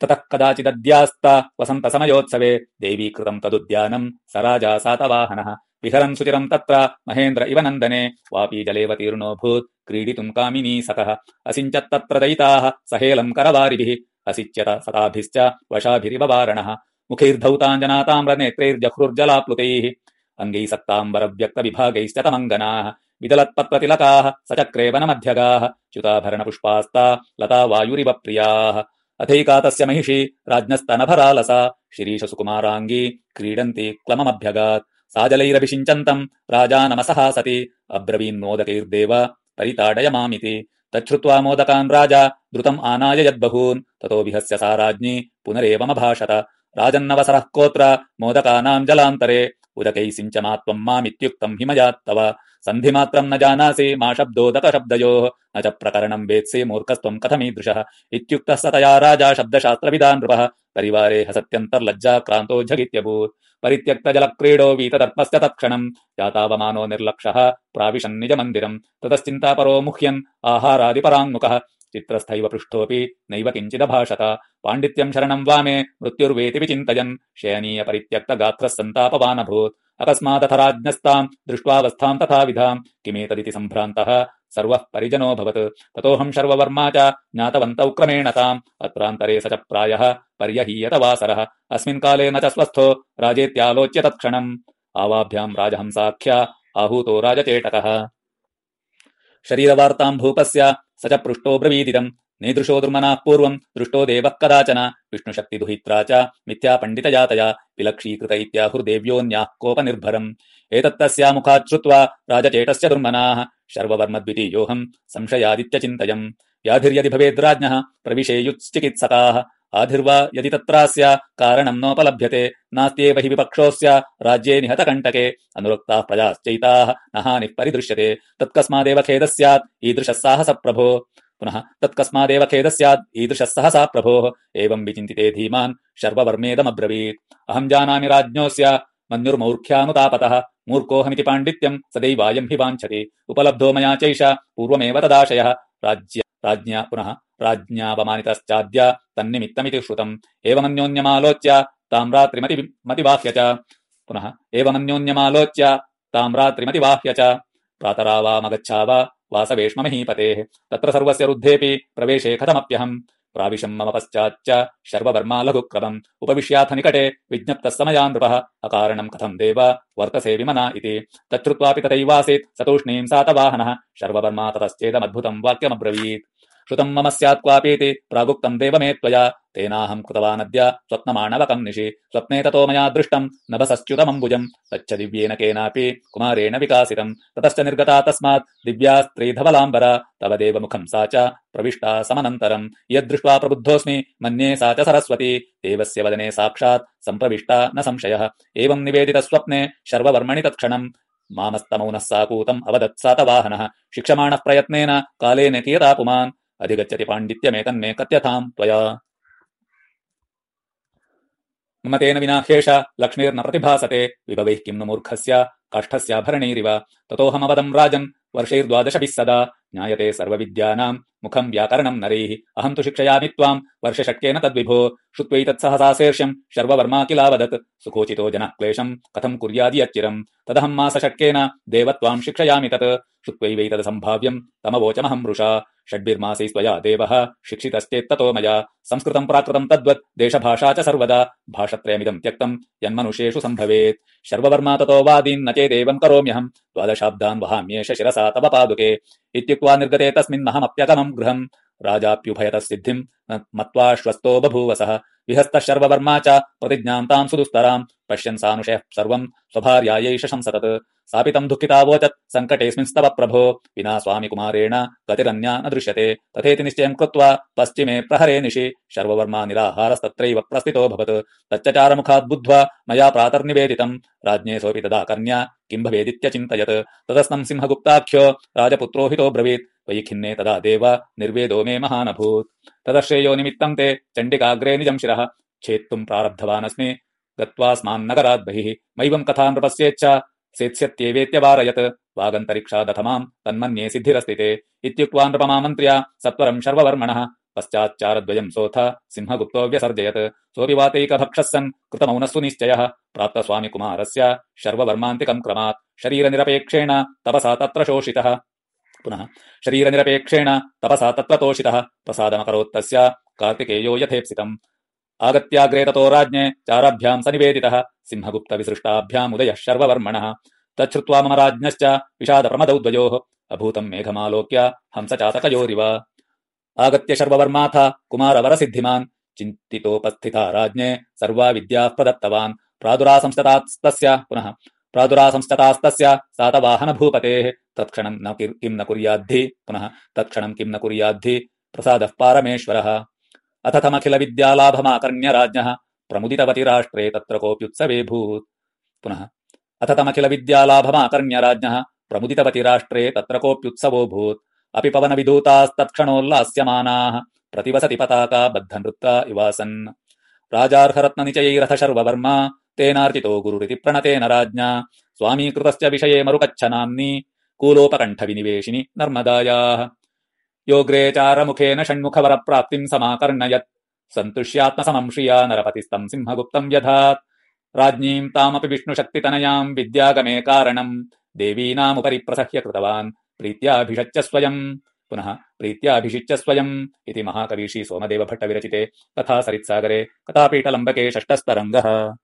ततः कदाचिदद्यास्त वसन्तसमयोत्सवे देवीकृतम् तदुद्यानम् स राजा सातवाहनः विहरन् सुचिरम् तत्र महेन्द्र इव नन्दने वापी जलेऽवतीर्णोऽभूत् क्रीडितुम् कामिनी सकः असिञ्चत्तत्र दयिताः सहेलम् करवारिभिः असिच्यत सताभिश्च वशाभिरिव वारणः। मुखैर्धौताञ्जनाताम्रनेत्रैर्जह्रुर्जलाप्लुतैः अङ्गैः सक्ताम्बरव्यक्तविभागैश्च तमङ्गनाः। विदलत्पत्प्रतिलकाः सचक्रे वनमध्यगाः च्युताभरणपुष्पास्ता लता वायुरिव प्रियाः अथैका तस्य महिषी राज्ञस्तनभरालसा। शिरीषसुकुमाराङ्गी क्रीडन्ति क्लममभ्यगात्। सा जलैरभिषिञ्चन्तम् राजा नमसः सति अब्रवीन्मोदकैर्देव परिताडय तच्छ्रुत्वा मोदकान् राजा द्रुतम् आनाय यद्बहून्। ततो विहस्य सा राज्ञी पुनरेवमभाषत। राजन्नवसरः कोत्र? मोदकानाम् जलान्तरे। उदकैः सिञ्चमा त्वम् मामित्युक्तम् हिमयात्तव सन्धिमात्रम् न जानासि मा शब्दोदकशब्दयोः न च प्रकरणम् वेत्सि मूर्खस्त्वम् कथमीदृशः। इत्युक्तः स तया राजा शब्दशास्त्रविदान् नृपः। परिवारे हसत्यन्तर्लज्जा क्रान्तो झगित्यभूत् परित्यक्तजलक्रीडो वीतदर्पश्च तत्क्षणम्। जातावमानो निर्लक्षः। प्राविशन्निजमन्दिरम् ततश्चिन्तापरो मुह्यन्। आहारादिपराङ्मुखः। चित्रस्थैव पृष्ठोऽपि नैव किञ्चिदभाषत। पाण्डित्यम् शरणम् वामे। मृत्युर्वेति विचिन्तयन्। शयनीय परित्यक्तगात्रः सन्तापवानभूत् अकस्मादथ राज्ञस्ताम् दृष्ट्वावस्थाम् तथाविधाम् किमेतदिति सम्भ्रान्तः सर्वः परिजनोऽभवत् ततोऽहम् शर्ववर्मा च ज्ञातवन्तौ क्रमेण ताम्। अत्रान्तरे स च प्रायः पर्यहीयत वासरः अस्मिन् काले न च स्वस्थो राजेत्यालोच्य तत्क्षणम्। आवाभ्याम् राजहंसाख्या, आहूतो राजचेटकः शरीरवार्ताम् भूपस्य स च पृष्टो ब्रवीदिदम् नीदृशो दुर्मनाः पूर्वम् दृष्टो देवः कदाचन। विष्णुशक्तिदुहित्रा च मिथ्या पण्डितजातया विलक्षीकृत इत्याहुर्देव्योऽन्याः कोपनिर्भरम्। एतत्तस्या मुखात् श्रुत्वा राजचेटस्य दुर्मनाः। शर्ववर्मद्वितीयोऽहम् संशयादित्यचिन्तयम् व्याधिर्यदि भवेद्राज्ञः प्रविशेयुश्चिकित्सकाः आधिर्वा यदि तत्रास्य कारणम् नोपलभ्यते नास्त्येव हि विपक्षोऽस्य राज्ये निहतकण्टके अनुरक्ताः प्रजाश्चैताः न हानिः परिदृश्यते। तत्कस्मादेव खेदः स्यात् ईदृशः साहस प्रभो। पुनः तत्कस्मादेव खेदः स्यात् ईदृशः सहसा प्रभोः। एवम् विचिन्तिते धीमान् शर्ववर्मेदमब्रवीत्। अहम् जानामि राज्ञोऽस्य मन्युर्मौर्ख्यानुतापतः। मूर्खोऽहमिति पाण्डित्यम् सदैवायम् हि वाञ्छति। उपलब्धो मया चैष पूर्वमेव तदाशयः। राज्य राज्ञा पुनः राज्ञापमानितश्चाद्य तन्निमित्तमिति श्रुतम्। एवमन्योन्यमालोच्य ताम् रात्रिमतिवाह्य च। पुनः एवमन्योन्यमालोच्य ताम् रात्रिमतिवाह्य च। प्रातरावामगच्छाव वासवेश्म महीपतेः तत्र सर्वस्य रुद्धेऽपि प्रवेशे कथमप्यहम् प्राविशम् मम पश्चाच्च शर्ववर्मा लघुक्रमम्। उपविश्याथ निकटे विज्ञप्तः समया नृपः। अकारणम् कथम् देव? वर्तसे विमना इति। तच्छ्रुत्वापि तथैवासीत्। सतूष्णीम् सातवाहनः। शर्ववर्मा ततश्चेदमद्भुतम् वाक्यमब्रवीत् श्रुतम् मम स्यात् क्वापीति। प्रागुक्तम् देव मे त्वया। तेनाहम् कृतवानद्य स्वप्नमाणवकम् निशि। स्वप्ने ततो मया दृष्टम् नभसश्च्युतमम्बुजम् तच्च दिव्येन केनापि कुमारेण विकासितम्। ततश्च निर्गता तस्मात् दिव्या स्त्रीधवलाम्बरा। तव देवमुखम् सा च प्रविष्टा समनन्तरम्। यद्दृष्ट्वा प्रबुद्धोऽस्मि मन्ये सा च सरस्वती। देवस्य वदने साक्षात् सम्प्रविष्टा न संशयः। एवम् निवेदितस्वप्ने शर्ववर्मणि तत्क्षणम्। मामस्तमौनः साकूतम् अवदत् सातवाहनः शिक्षमाणः प्रयत्नेन कालेन कियता पुमान् अधिगच्छति पाण्डित्यमेतन्मे कथ्यताम् त्वया। मम तेन विना ह्येष लक्ष्मीर्न प्रतिभासते। विभवैः किम् नु मूर्खस्य काष्ठस्याभरणैरिव ततोऽहमवदम् राजन् वर्षैर्द्वादशभिः सदा। ज्ञायते सर्वविद्यानाम् मुखम् व्याकरणम् नरैः। अहम् तु शिक्षयामि त्वाम्। वर्षषट्केन तद्विभो। श्रुत्वैतत्सहसा शीर्ष्यम्। शर्ववर्मा किलावदत् सुखोचितो जनः क्लेशम्। कथम् कुर्यादि यच्चिरम् तदहम् मासषट्केन देव त्वाम् शिक्षयामि तत्। श्रुत्वैवैतदसम्भाव्यम् तमवोचमहम् वृषा। षड्भिर्मासैस्त्वया देवः। शिक्षितश्चेत्ततो मया। संस्कृतम् प्राकृतम् तद्वत्। देशभाषा च सर्वदा। भाषत्रयमिदम् त्यक्तम्। यन्मनुष्येषु सम्भवेत्। शर्ववर्मा ततो वादीन्न चेदेवम् करोम्यहम्। द्वादशाब्दान् वहाम्येष शिरसा तव पादुके। इत्युक्त्वा निर्गते तस्मिन्नहमप्यगमम् गृहम् राजाप्युभयतः सिद्धिम् मत्वाश्वस्तो बभूवसः। विहस्तः शर्ववर्मा च प्रतिज्ञाम् ताम् सुदुस्तराम्। पश्यन् सानुषयः सर्वम् स्वभार्यायैष शंसतत्। सापि तम् दुःखितावोचत् सङ्कटेऽस्मिंस्तव प्रभो। विना स्वामिकुमारेण गतिरन्या न दृश्यते। तथेति निश्चयम् कृत्वा पश्चिमे प्रहरे निशि शर्ववर्मा निराहारस्तत्रैव प्रस्थितोऽभवत् तच्चचारमुखात् बुद्ध्वा मया प्रातर्निवेदितम् सोऽपि तदा कन्या किम् भवेदित्यचिन्तयत् तदस्नम् सिंहगुप्ताख्यो राजपुत्रो हितो ब्रवीत् त्वयि खिन्ने तदा देव निर्वेदो मे महानभूत् तदश्रेयो निमित्तम् ते चण्डिकाग्रे निजम् शिरः छेत्तुम् प्रारब्धवानस्मि गत्वास्मान्नगरात् बहिः। मैवम् कथा नृपस्येच्छा सेत्स्यत्येवेत्यवारयत्। वागन्तरिक्षादथ माम् तन्मन्ये सिद्धिरस्ति ते। इत्युक्त्वा नृपमामन्त्र्या सत्वरम् शर्ववर्मणः। पश्चाच्चारद्वयम् सोऽथ सिंहगुप्तो व्यसर्जयत् सोऽपि वातैकभक्षः सन् कृतमौनस्सु निश्चयः। प्राप्त स्वामिकुमारस्य शर्ववर्मान्तिकम् क्रमात्। शरीरनिरपेक्षेण तपसा तत्र शोषितः पुनः शरीरनिरपेक्षेण तपसा तत्र तोषितः प्रसादमकरोत्तस्य कार्तिकेयो यथेप्सितम्। आगत्याग्रे ततो राज्ञे चाराभ्याम् सनिवेदितः सिंहगुप्तविसृष्टाभ्यामुदयः शर्ववर्मणः। तच्छ्रुत्वा मम राज्ञश्च विषादप्रमदौ द्वयोः अभूतम् मेघमालोक्य हंसचातकयोरिव। आगत्य शर्ववर्माथ कुमारवरसिद्धिमान् चिन्तितोपस्थिता राज्ञे सर्वा विद्याः प्रदत्तवान् प्रादुरासंस्ततास्तस्य पुनः प्रादुरासंस्ततास्तस्य सातवाहनभूपतेः तत्क्षणम् न किम् न कुर्याद्धि। पुनः तत्क्षणम् किम् न कुर्याद्धि? प्रसादः पारमेश्वरः। अथ तमखिलविद्यालाभमाकर्ण्य राज्ञः। प्रमुदितवति राष्ट्रे तत्र कोऽप्युत्सवेऽभूत् पुनः अथ तमखिलविद्यालाभमाकर्ण्य राज्ञः। प्रमुदितवति राष्ट्रे तत्र कोऽप्युत्सवोऽभूत् अपि पवनविधूतास्तत्क्षणोल्लास्यमानाः प्रतिवसति पताका बद्धनृत्ता इवासन्। राजार्हरत्ननिचयैरथ शर्ववर्मा। तेनार्चितो गुरुरिति प्रणतेन राज्ञा। स्वामीकृतस्य विषये मरुकच्छनाम्नि कूलोपकण्ठविनिवेशिनि नर्मदायाः। योऽग्रे चारमुखेन षण्मुखवरप्राप्तिम् समाकर्णयत्। सन्तुष्यात्मसमम् श्रिया नरपतिस्तम् सिंहगुप्तम् व्यधात् राज्ञीम् तामपि विष्णुशक्तितनयाम् विद्यागमे कारणम्। देवीनामुपरि प्रसह्य कृतवान्। प्रीत्याभिषच्च स्वयम् पुनः प्रीत्याभिषिच्य स्वयम् इति महाकवी श्री सोमदेवभट्टविरचिते। कथा सरित्सागरे कथापीठलम्बके षष्ठस्तरङ्गः